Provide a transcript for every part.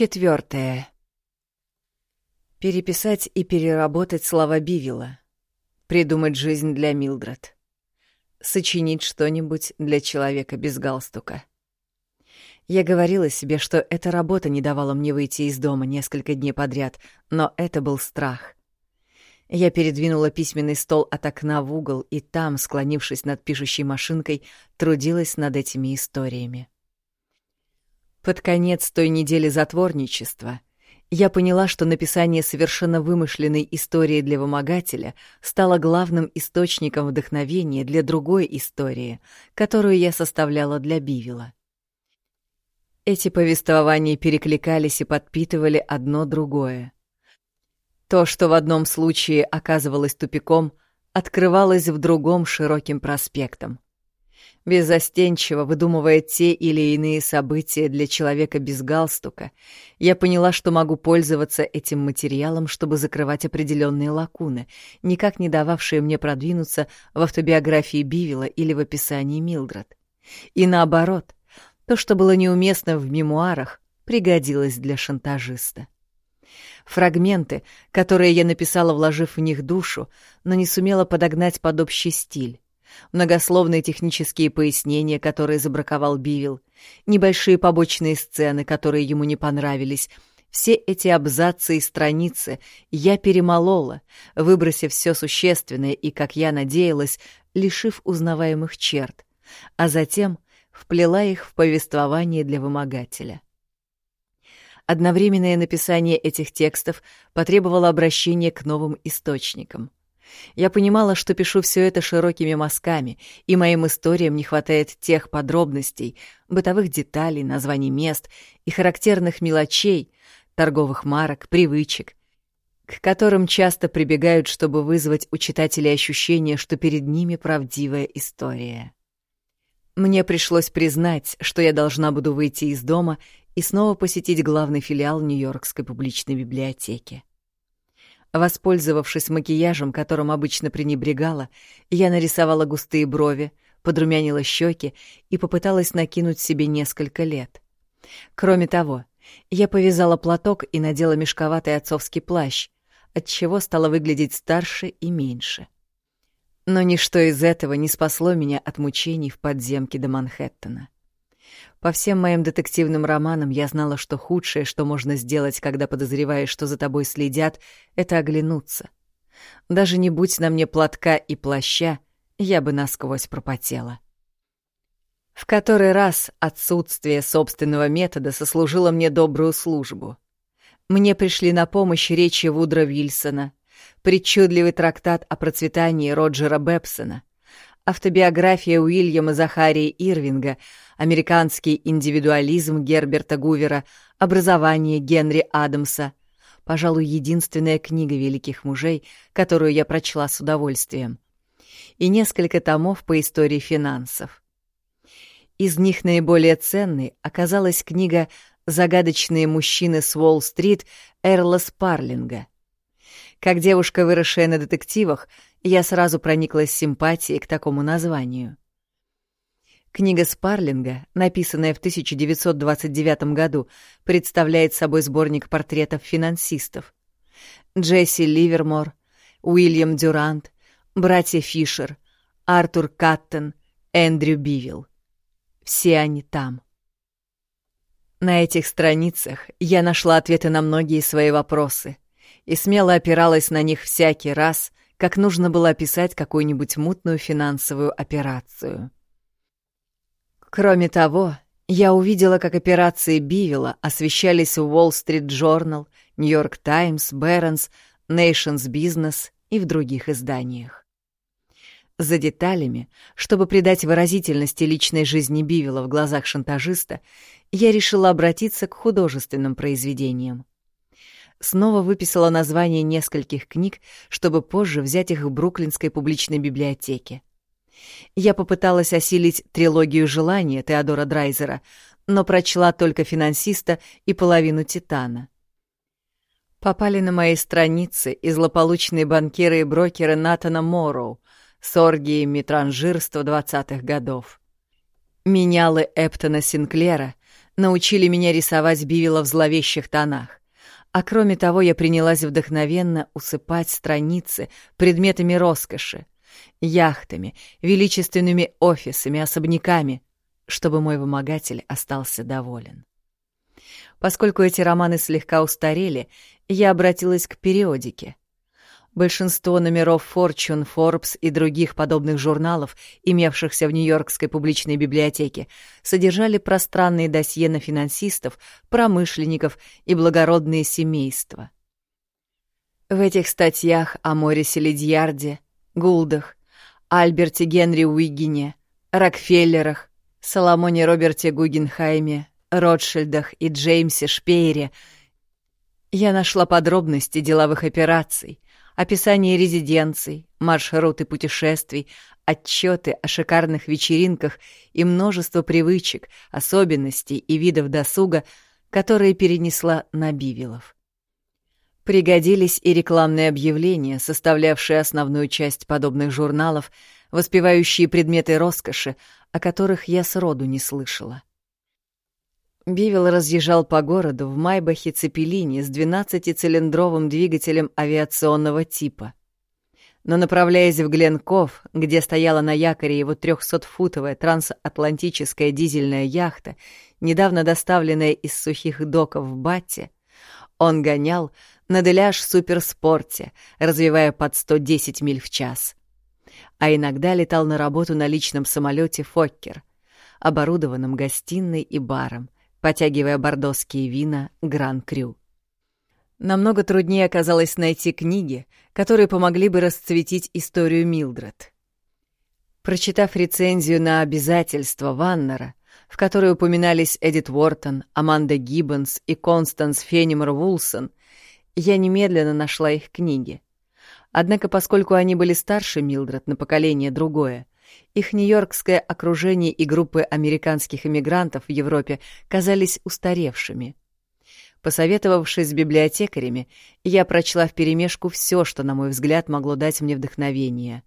Четвертое. Переписать и переработать слова Бивила. Придумать жизнь для Милдред. Сочинить что-нибудь для человека без галстука. Я говорила себе, что эта работа не давала мне выйти из дома несколько дней подряд, но это был страх. Я передвинула письменный стол от окна в угол и там, склонившись над пишущей машинкой, трудилась над этими историями. Под конец той недели затворничества я поняла, что написание совершенно вымышленной истории для вымогателя стало главным источником вдохновения для другой истории, которую я составляла для Бивила. Эти повествования перекликались и подпитывали одно другое. То, что в одном случае оказывалось тупиком, открывалось в другом широким проспектом беззастенчиво выдумывая те или иные события для человека без галстука, я поняла, что могу пользоваться этим материалом, чтобы закрывать определенные лакуны, никак не дававшие мне продвинуться в автобиографии Бивила или в описании Милдред. И наоборот, то, что было неуместно в мемуарах, пригодилось для шантажиста. Фрагменты, которые я написала, вложив в них душу, но не сумела подогнать под общий стиль многословные технические пояснения, которые забраковал Бивил, небольшие побочные сцены, которые ему не понравились. Все эти абзацы и страницы я перемолола, выбросив все существенное и, как я надеялась, лишив узнаваемых черт, а затем вплела их в повествование для вымогателя. Одновременное написание этих текстов потребовало обращения к новым источникам — я понимала, что пишу все это широкими мазками, и моим историям не хватает тех подробностей, бытовых деталей, названий мест и характерных мелочей, торговых марок, привычек, к которым часто прибегают, чтобы вызвать у читателей ощущение, что перед ними правдивая история. Мне пришлось признать, что я должна буду выйти из дома и снова посетить главный филиал Нью-Йоркской публичной библиотеки. Воспользовавшись макияжем, которым обычно пренебрегала, я нарисовала густые брови, подрумянила щеки и попыталась накинуть себе несколько лет. Кроме того, я повязала платок и надела мешковатый отцовский плащ, отчего стала выглядеть старше и меньше. Но ничто из этого не спасло меня от мучений в подземке до Манхэттена. По всем моим детективным романам я знала, что худшее, что можно сделать, когда подозреваешь, что за тобой следят, это оглянуться. Даже не будь на мне платка и плаща, я бы насквозь пропотела. В который раз отсутствие собственного метода сослужило мне добрую службу. Мне пришли на помощь речи Вудра Вильсона, причудливый трактат о процветании Роджера Бепсона, автобиография Уильяма Захарии Ирвинга — американский индивидуализм Герберта Гувера, образование Генри Адамса. Пожалуй, единственная книга великих мужей, которую я прочла с удовольствием. И несколько томов по истории финансов. Из них наиболее ценной оказалась книга «Загадочные мужчины с Уолл-стрит» Эрла Спарлинга. Как девушка, выросшая на детективах, я сразу прониклась симпатией к такому названию. Книга Спарлинга, написанная в 1929 году, представляет собой сборник портретов финансистов. Джесси Ливермор, Уильям Дюрант, братья Фишер, Артур Каттен, Эндрю Бивилл. Все они там. На этих страницах я нашла ответы на многие свои вопросы и смело опиралась на них всякий раз, как нужно было описать какую-нибудь мутную финансовую операцию. Кроме того, я увидела, как операции Бивила освещались в Wall Street Journal, New York Times, Barron's, Nations Business и в других изданиях. За деталями, чтобы придать выразительности личной жизни Бивила в глазах шантажиста, я решила обратиться к художественным произведениям. Снова выписала названия нескольких книг, чтобы позже взять их в Бруклинской публичной библиотеке. Я попыталась осилить трилогию желания Теодора Драйзера, но прочла только «Финансиста» и половину «Титана». Попали на мои страницы и злополучные банкиры и брокеры Натана Морроу с оргиями транжирства двадцатых годов. Менялы Эптона Синклера, научили меня рисовать бивила в зловещих тонах. А кроме того, я принялась вдохновенно усыпать страницы предметами роскоши, яхтами, величественными офисами, особняками, чтобы мой вымогатель остался доволен. Поскольку эти романы слегка устарели, я обратилась к периодике. Большинство номеров Fortune, Forbes и других подобных журналов, имевшихся в Нью-Йоркской публичной библиотеке, содержали пространные досье на финансистов, промышленников и благородные семейства. В этих статьях о Морисе Лидьярде, Гулдах, Альберте Генри Уиггине, Рокфеллерах, Соломоне Роберте Гугенхайме, Ротшильдах и Джеймсе Шпеере я нашла подробности деловых операций, описание резиденций, маршруты путешествий, отчеты о шикарных вечеринках и множество привычек, особенностей и видов досуга, которые перенесла на Бивилов. Пригодились и рекламные объявления, составлявшие основную часть подобных журналов, воспевающие предметы роскоши, о которых я сроду не слышала. Бивил разъезжал по городу в Майбахе Цепелине с 12-цилиндровым двигателем авиационного типа. Но направляясь в Гленков, где стояла на якоре его 300-футовая трансатлантическая дизельная яхта, недавно доставленная из сухих доков в Батте, он гонял на деляж суперспорте, развивая под 110 миль в час. А иногда летал на работу на личном самолете «Фоккер», оборудованном гостиной и баром, потягивая бордоские вина «Гран-Крю». Намного труднее оказалось найти книги, которые помогли бы расцветить историю Милдред. Прочитав рецензию на обязательства Ваннера, в которой упоминались Эдит Уортон, Аманда Гиббонс и Констанс Фенимор Вулсон, я немедленно нашла их книги. Однако, поскольку они были старше Милдред на поколение другое, их нью-йоркское окружение и группы американских эмигрантов в Европе казались устаревшими. Посоветовавшись с библиотекарями, я прочла вперемешку все, что, на мой взгляд, могло дать мне вдохновение.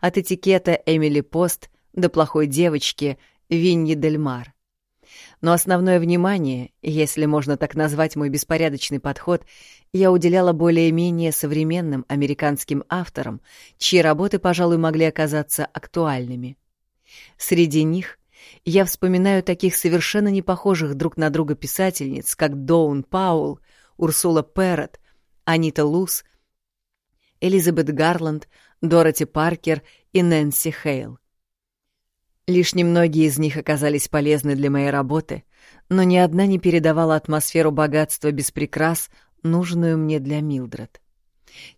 От этикета Эмили Пост до плохой девочки Винни Дельмар. Но основное внимание, если можно так назвать мой беспорядочный подход, я уделяла более-менее современным американским авторам, чьи работы, пожалуй, могли оказаться актуальными. Среди них я вспоминаю таких совершенно не похожих друг на друга писательниц, как Доун Паул, Урсула Перрот, Анита Лус, Элизабет Гарланд, Дороти Паркер и Нэнси Хейл. Лишь немногие из них оказались полезны для моей работы, но ни одна не передавала атмосферу богатства без прикрас, нужную мне для Милдред.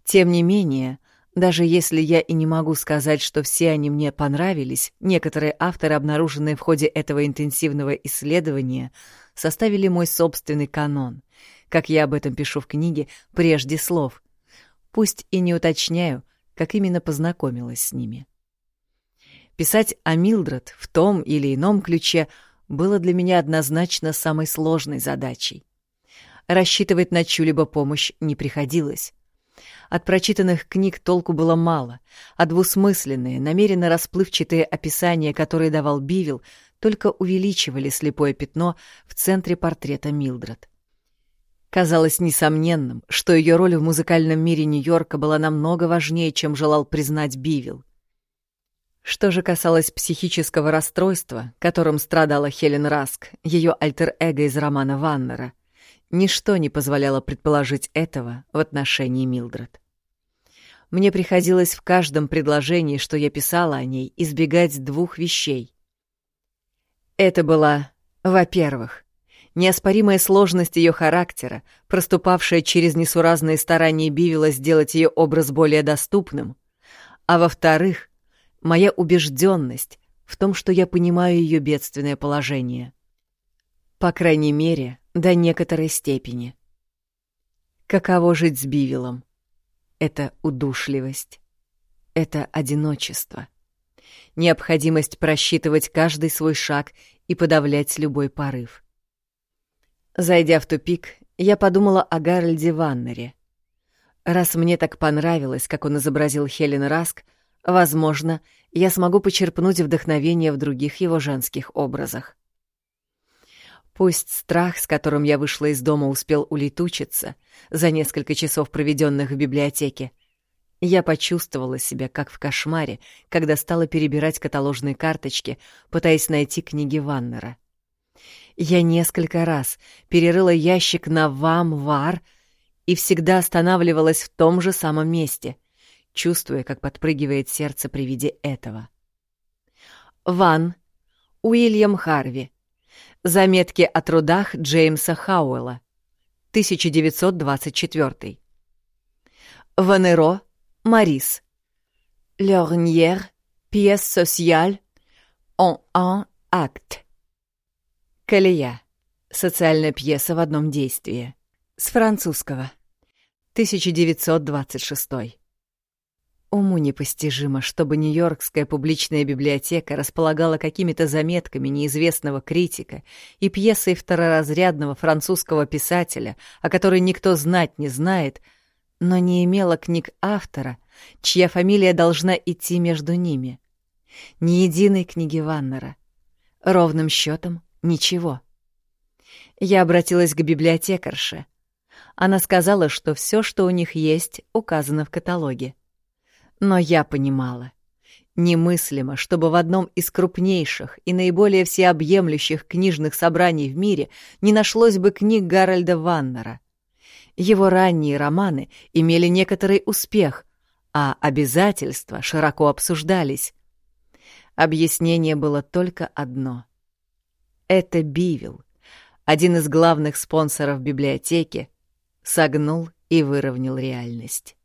Тем не менее, даже если я и не могу сказать, что все они мне понравились, некоторые авторы, обнаруженные в ходе этого интенсивного исследования, составили мой собственный канон, как я об этом пишу в книге прежде слов, пусть и не уточняю, как именно познакомилась с ними. Писать о Милдред в том или ином ключе было для меня однозначно самой сложной задачей. Рассчитывать на чью-либо помощь не приходилось. От прочитанных книг толку было мало, а двусмысленные, намеренно расплывчатые описания, которые давал Бивил, только увеличивали слепое пятно в центре портрета Милдред. Казалось несомненным, что ее роль в музыкальном мире Нью-Йорка была намного важнее, чем желал признать Бивил. Что же касалось психического расстройства, которым страдала Хелен Раск, ее альтер-эго из романа Ваннера, ничто не позволяло предположить этого в отношении Милдред. Мне приходилось в каждом предложении, что я писала о ней, избегать двух вещей. Это была, во-первых, неоспоримая сложность ее характера, проступавшая через несуразные старания Бивила сделать ее образ более доступным, а во-вторых, моя убежденность в том, что я понимаю ее бедственное положение. По крайней мере, до некоторой степени. Каково жить с Бивилом? Это удушливость. Это одиночество. Необходимость просчитывать каждый свой шаг и подавлять любой порыв. Зайдя в тупик, я подумала о Гарольде Ваннере. Раз мне так понравилось, как он изобразил Хелен Раск — Возможно, я смогу почерпнуть вдохновение в других его женских образах. Пусть страх, с которым я вышла из дома, успел улетучиться за несколько часов, проведенных в библиотеке, я почувствовала себя как в кошмаре, когда стала перебирать каталожные карточки, пытаясь найти книги Ваннера. Я несколько раз перерыла ящик на «Вам-Вар» и всегда останавливалась в том же самом месте, чувствуя, как подпрыгивает сердце при виде этого. Ван. Уильям Харви. Заметки о трудах Джеймса Хауэлла. 1924. Ванеро. Марис. Лерниère. Pièce sociale. En un acte. Колея. Социальная пьеса в одном действии. С французского. 1926. Уму непостижимо, чтобы Нью-Йоркская публичная библиотека располагала какими-то заметками неизвестного критика и пьесой второразрядного французского писателя, о которой никто знать не знает, но не имела книг автора, чья фамилия должна идти между ними. Ни единой книги Ваннера. Ровным счетом ничего. Я обратилась к библиотекарше. Она сказала, что все, что у них есть, указано в каталоге. Но я понимала. Немыслимо, чтобы в одном из крупнейших и наиболее всеобъемлющих книжных собраний в мире не нашлось бы книг Гарольда Ваннера. Его ранние романы имели некоторый успех, а обязательства широко обсуждались. Объяснение было только одно. Это Бивил, один из главных спонсоров библиотеки, согнул и выровнял реальность.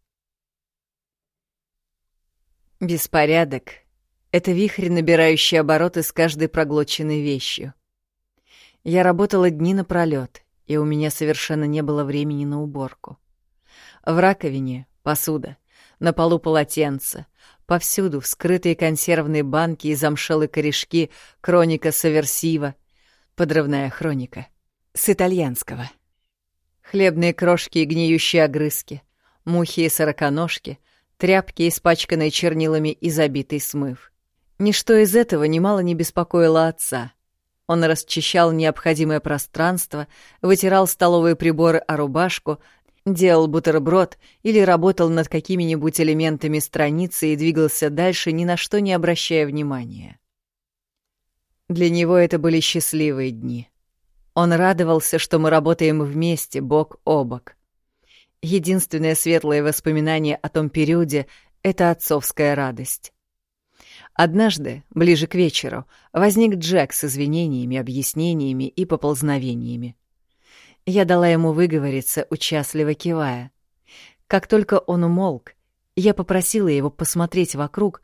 Беспорядок — это вихрь, набирающий обороты с каждой проглоченной вещью. Я работала дни напролёт, и у меня совершенно не было времени на уборку. В раковине — посуда, на полу полотенца, повсюду вскрытые консервные банки и замшелые корешки, хроника Саверсива, подрывная хроника, с итальянского. Хлебные крошки и гниющие огрызки, мухи и сороконожки — тряпки, испачканные чернилами и забитый смыв. Ничто из этого немало не беспокоило отца. Он расчищал необходимое пространство, вытирал столовые приборы о рубашку, делал бутерброд или работал над какими-нибудь элементами страницы и двигался дальше, ни на что не обращая внимания. Для него это были счастливые дни. Он радовался, что мы работаем вместе, бок о бок. Единственное светлое воспоминание о том периоде — это отцовская радость. Однажды, ближе к вечеру, возник Джек с извинениями, объяснениями и поползновениями. Я дала ему выговориться, участливо кивая. Как только он умолк, я попросила его посмотреть вокруг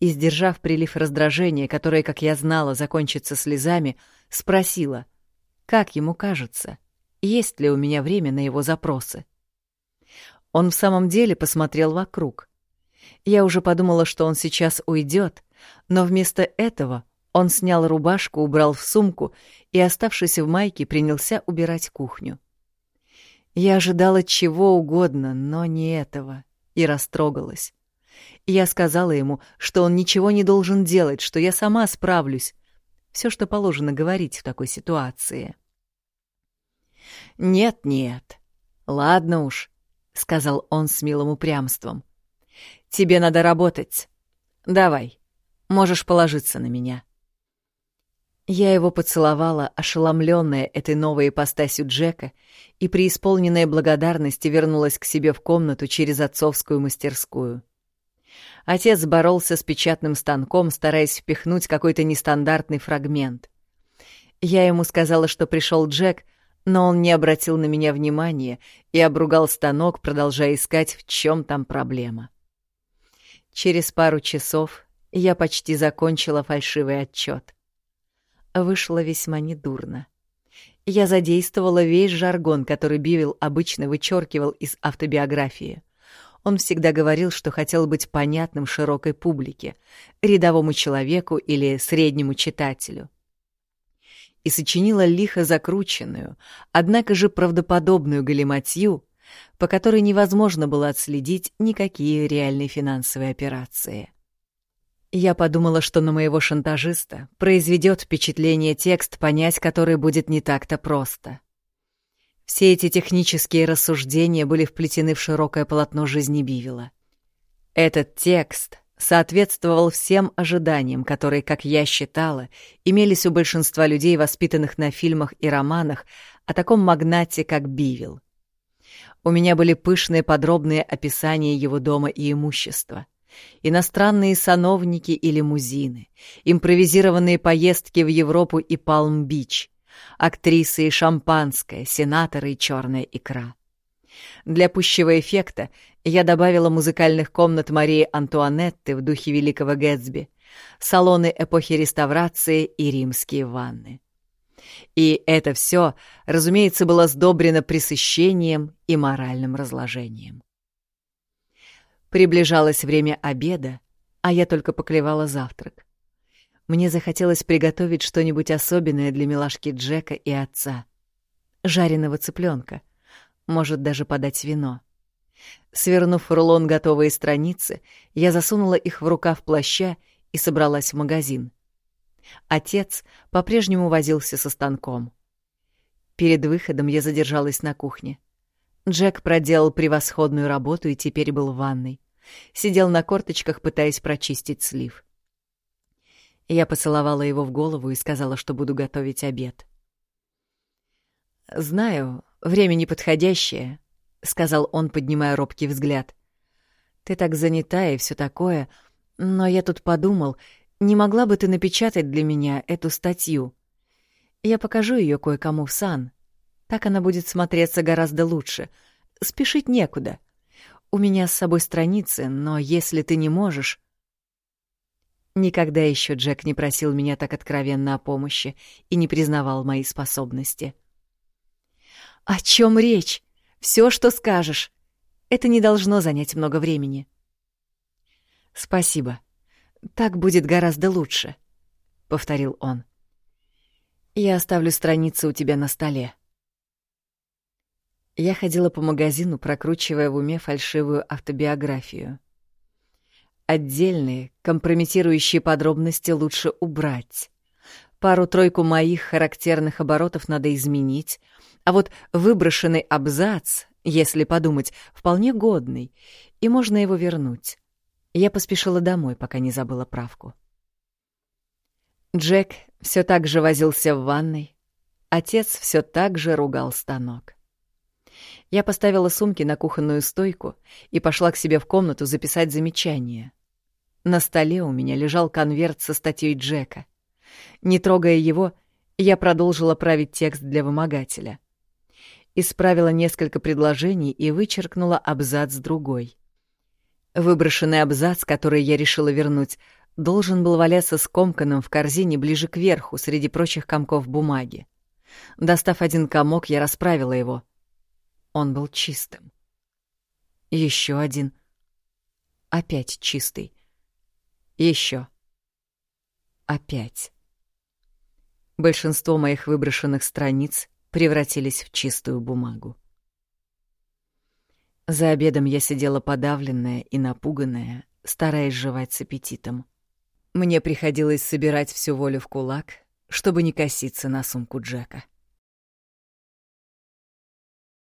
и, сдержав прилив раздражения, которое, как я знала, закончится слезами, спросила, как ему кажется, есть ли у меня время на его запросы. Он в самом деле посмотрел вокруг. Я уже подумала, что он сейчас уйдет, но вместо этого он снял рубашку, убрал в сумку и, оставшись в майке, принялся убирать кухню. Я ожидала чего угодно, но не этого, и растрогалась. Я сказала ему, что он ничего не должен делать, что я сама справлюсь. Все, что положено говорить в такой ситуации. «Нет-нет, ладно уж», — сказал он с милым упрямством. «Тебе надо работать. Давай, можешь положиться на меня». Я его поцеловала, ошеломленная этой новой ипостасью Джека, и при исполненной благодарности вернулась к себе в комнату через отцовскую мастерскую. Отец боролся с печатным станком, стараясь впихнуть какой-то нестандартный фрагмент. Я ему сказала, что пришел Джек — но он не обратил на меня внимания и обругал станок, продолжая искать, в чем там проблема. Через пару часов я почти закончила фальшивый отчет. Вышло весьма недурно. Я задействовала весь жаргон, который Бивил обычно вычеркивал из автобиографии. Он всегда говорил, что хотел быть понятным широкой публике, рядовому человеку или среднему читателю и сочинила лихо закрученную, однако же правдоподобную галиматью, по которой невозможно было отследить никакие реальные финансовые операции. Я подумала, что на моего шантажиста произведет впечатление текст, понять который будет не так-то просто. Все эти технические рассуждения были вплетены в широкое полотно жизни Бивила. Этот текст соответствовал всем ожиданиям, которые, как я считала, имелись у большинства людей, воспитанных на фильмах и романах о таком магнате, как Бивил. У меня были пышные подробные описания его дома и имущества — иностранные сановники и лимузины, импровизированные поездки в Европу и Палм-Бич, актрисы и шампанское, сенаторы и черная икра. Для пущего эффекта я добавила музыкальных комнат Марии Антуанетты в духе Великого Гэтсби, салоны эпохи реставрации и римские ванны. И это все, разумеется, было сдобрено пресыщением и моральным разложением. Приближалось время обеда, а я только поклевала завтрак. Мне захотелось приготовить что-нибудь особенное для милашки Джека и отца. Жареного цыпленка, может даже подать вино. Свернув рулон готовые страницы, я засунула их в рукав плаща и собралась в магазин. Отец по-прежнему возился со станком. Перед выходом я задержалась на кухне. Джек проделал превосходную работу и теперь был в ванной. Сидел на корточках, пытаясь прочистить слив. Я поцеловала его в голову и сказала, что буду готовить обед. «Знаю, время неподходящее», — сказал он, поднимая робкий взгляд. «Ты так занята и все такое, но я тут подумал, не могла бы ты напечатать для меня эту статью? Я покажу ее кое-кому в сан. Так она будет смотреться гораздо лучше. Спешить некуда. У меня с собой страницы, но если ты не можешь... Никогда еще Джек не просил меня так откровенно о помощи и не признавал мои способности. «О чем речь? Все, что скажешь. Это не должно занять много времени». «Спасибо. Так будет гораздо лучше», — повторил он. «Я оставлю страницы у тебя на столе». Я ходила по магазину, прокручивая в уме фальшивую автобиографию. Отдельные, компрометирующие подробности лучше убрать. Пару-тройку моих характерных оборотов надо изменить, а вот выброшенный абзац, если подумать, вполне годный, и можно его вернуть. Я поспешила домой, пока не забыла правку. Джек все так же возился в ванной, отец все так же ругал станок. Я поставила сумки на кухонную стойку и пошла к себе в комнату записать замечание. На столе у меня лежал конверт со статьей Джека. Не трогая его, я продолжила править текст для вымогателя. Исправила несколько предложений и вычеркнула абзац другой. Выброшенный абзац, который я решила вернуть, должен был валяться скомканным в корзине ближе к верху среди прочих комков бумаги. Достав один комок, я расправила его. Он был чистым. Еще один. Опять чистый. Еще. Опять. Большинство моих выброшенных страниц превратились в чистую бумагу. За обедом я сидела подавленная и напуганная, стараясь жевать с аппетитом. Мне приходилось собирать всю волю в кулак, чтобы не коситься на сумку Джека.